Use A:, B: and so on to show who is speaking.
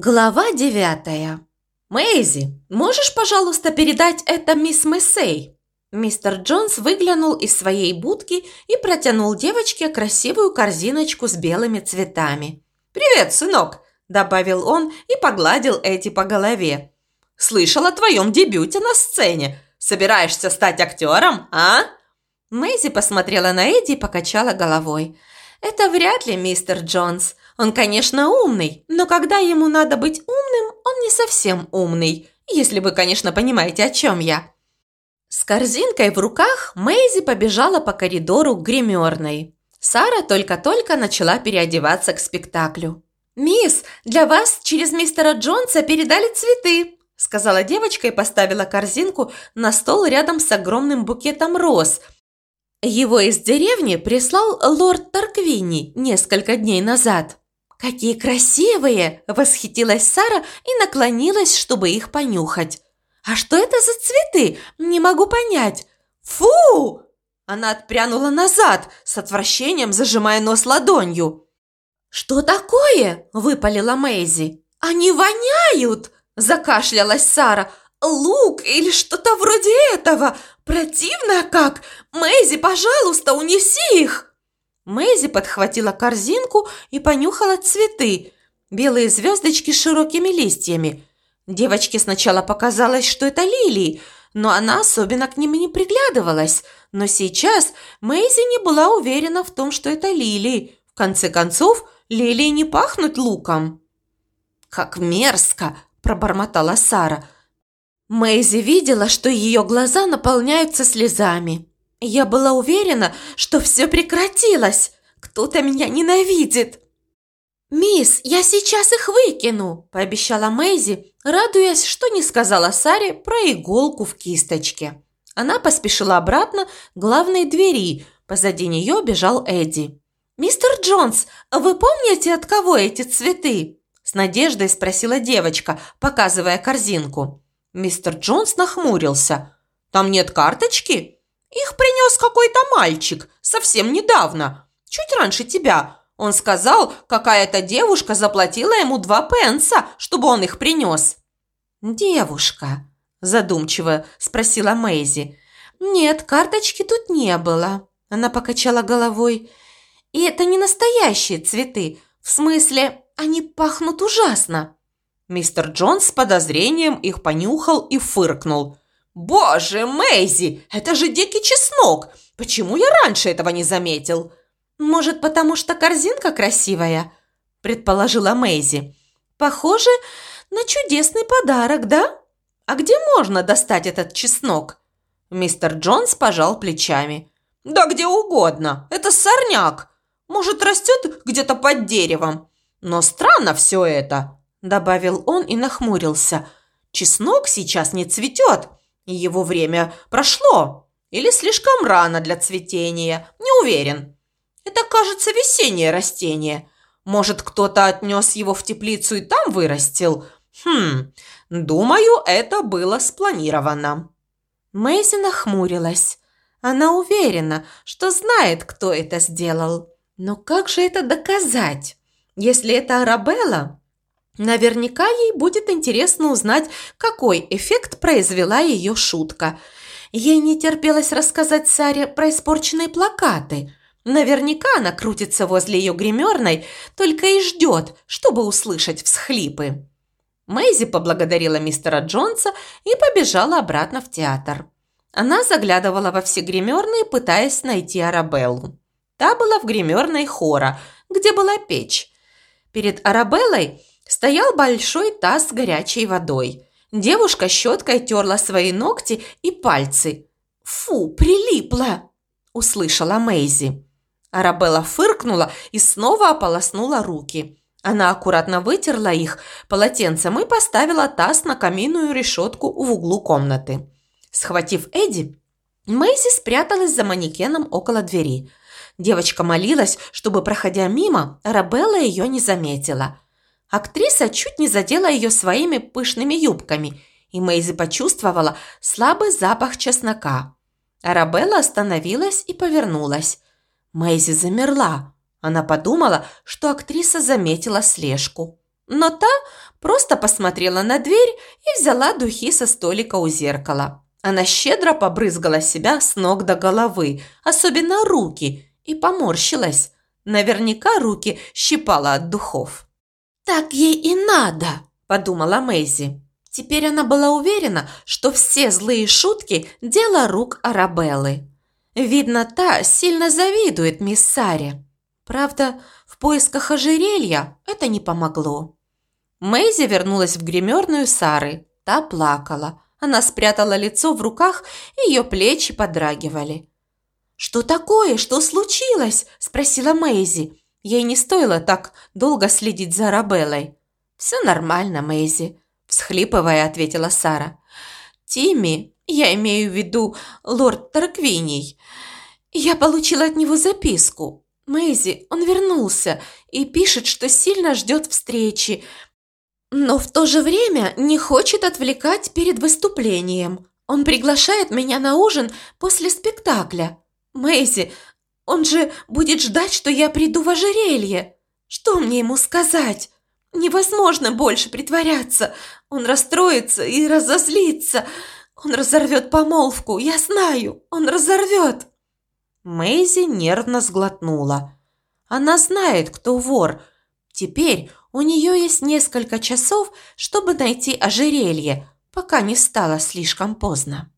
A: Глава девятая. «Мэйзи, можешь, пожалуйста, передать это мисс Мессей?» Мистер Джонс выглянул из своей будки и протянул девочке красивую корзиночку с белыми цветами.
B: «Привет, сынок!» – добавил он и погладил Эдди по голове. «Слышал о твоем дебюте на сцене. Собираешься стать актером, а?»
A: Мэйзи посмотрела на Эдди и покачала головой. «Это вряд ли, мистер Джонс. Он, конечно, умный, но когда ему надо быть умным, он не совсем умный, если вы, конечно, понимаете, о чем я». С корзинкой в руках Мэйзи побежала по коридору к гримерной. Сара только-только начала переодеваться к спектаклю. «Мисс, для вас через мистера Джонса передали цветы», сказала девочка и поставила корзинку на стол рядом с огромным букетом роз. Его из деревни прислал лорд Тарквини несколько дней назад. «Какие красивые!» – восхитилась Сара и наклонилась, чтобы их понюхать. «А что это за цветы? Не могу понять». «Фу!» Она отпрянула назад, с отвращением зажимая нос ладонью. «Что такое?» – выпалила Мэйзи. «Они воняют!» – закашлялась Сара. «Лук или что-то вроде этого! Противно как! Мэйзи, пожалуйста, унеси их!» Мэйзи подхватила корзинку и понюхала цветы. Белые звездочки с широкими листьями. Девочке сначала показалось, что это лилии, но она особенно к ним не приглядывалась. Но сейчас Мэйзи не была уверена в том, что это лилии. В конце концов, лилии не пахнут луком. «Как мерзко!» – пробормотала Сара. Мэйзи видела, что ее глаза наполняются слезами. Я была уверена, что все прекратилось. Кто-то меня ненавидит. «Мисс, я сейчас их выкину», – пообещала Мэйзи, радуясь, что не сказала Саре про иголку в кисточке. Она поспешила обратно к главной двери. Позади нее бежал Эдди. «Мистер Джонс, вы помните, от кого эти цветы?» С надеждой спросила девочка, показывая корзинку. Мистер Джонс нахмурился. «Там нет карточки?» Их принес какой-то мальчик совсем недавно, чуть раньше тебя. Он сказал, какая-то девушка заплатила ему два пенса, чтобы он их принес». «Девушка?» – задумчиво спросила Мэйзи. «Нет, карточки тут не было». Она покачала головой. «И это не настоящие цветы. В смысле, они пахнут ужасно».
B: Мистер Джонс с подозрением их понюхал и фыркнул – «Боже, Мэйзи, это же дикий чеснок! Почему я раньше этого не заметил?»
A: «Может, потому что корзинка красивая?» – предположила Мэйзи. «Похоже на чудесный подарок, да? А где можно достать этот чеснок?»
B: Мистер Джонс пожал плечами. «Да где угодно. Это сорняк. Может, растет где-то под деревом. Но странно все это», – добавил он и нахмурился. «Чеснок сейчас не цветет. Его время прошло или слишком рано для цветения, не уверен. Это, кажется, весеннее растение. Может, кто-то отнес его в теплицу и там вырастил? Хм, думаю, это было спланировано.
A: Мэйзи нахмурилась. Она уверена, что знает, кто это сделал. Но как же это доказать? Если это Арабелла, Наверняка ей будет интересно узнать, какой эффект произвела ее шутка. Ей не терпелось рассказать Саре про испорченные плакаты. Наверняка она крутится возле ее гримерной, только и ждет, чтобы услышать всхлипы. Мэйзи поблагодарила мистера Джонса и побежала обратно в театр. Она заглядывала во все гримерные, пытаясь найти Арабеллу. Та была в гримерной хора, где была печь. Перед Арабеллой стоял большой таз с горячей водой. Девушка щеткой терла свои ногти и пальцы. «Фу, прилипла!» – услышала Мэйзи. Арабелла фыркнула и снова ополоснула руки. Она аккуратно вытерла их полотенцем и поставила таз на каминную решетку в углу комнаты. Схватив Эдди, Мэйзи спряталась за манекеном около двери. Девочка молилась, чтобы, проходя мимо, Арабелла ее не заметила – Актриса чуть не задела ее своими пышными юбками, и Мэйзи почувствовала слабый запах чеснока. Арабелла остановилась и повернулась. Мэйзи замерла. Она подумала, что актриса заметила слежку. Но та просто посмотрела на дверь и взяла духи со столика у зеркала. Она щедро побрызгала себя с ног до головы, особенно руки, и поморщилась. Наверняка руки щипала от духов. «Так ей и надо», – подумала Мэйзи. Теперь она была уверена, что все злые шутки – дело рук Арабеллы. Видно, та сильно завидует мисс Саре. Правда, в поисках ожерелья это не помогло. Мэйзи вернулась в гримерную Сары. Та плакала. Она спрятала лицо в руках, и ее плечи подрагивали. «Что такое? Что случилось?» – спросила Мэйзи. Ей не стоило так долго следить за Арабеллой. «Все нормально, Мэйзи», – всхлипывая, ответила Сара. «Тимми, я имею в виду лорд Тарквиний. Я получила от него записку. Мэйзи, он вернулся и пишет, что сильно ждет встречи, но в то же время не хочет отвлекать перед выступлением. Он приглашает меня на ужин после спектакля. Мэйзи, он же будет ждать, что я приду в ожерелье. Что мне ему сказать? Невозможно больше притворяться. Он расстроится и разозлится. Он разорвет помолвку, я знаю, он разорвет. Мэйзи нервно сглотнула. Она знает, кто вор. Теперь у нее есть несколько часов, чтобы найти ожерелье, пока не стало слишком поздно.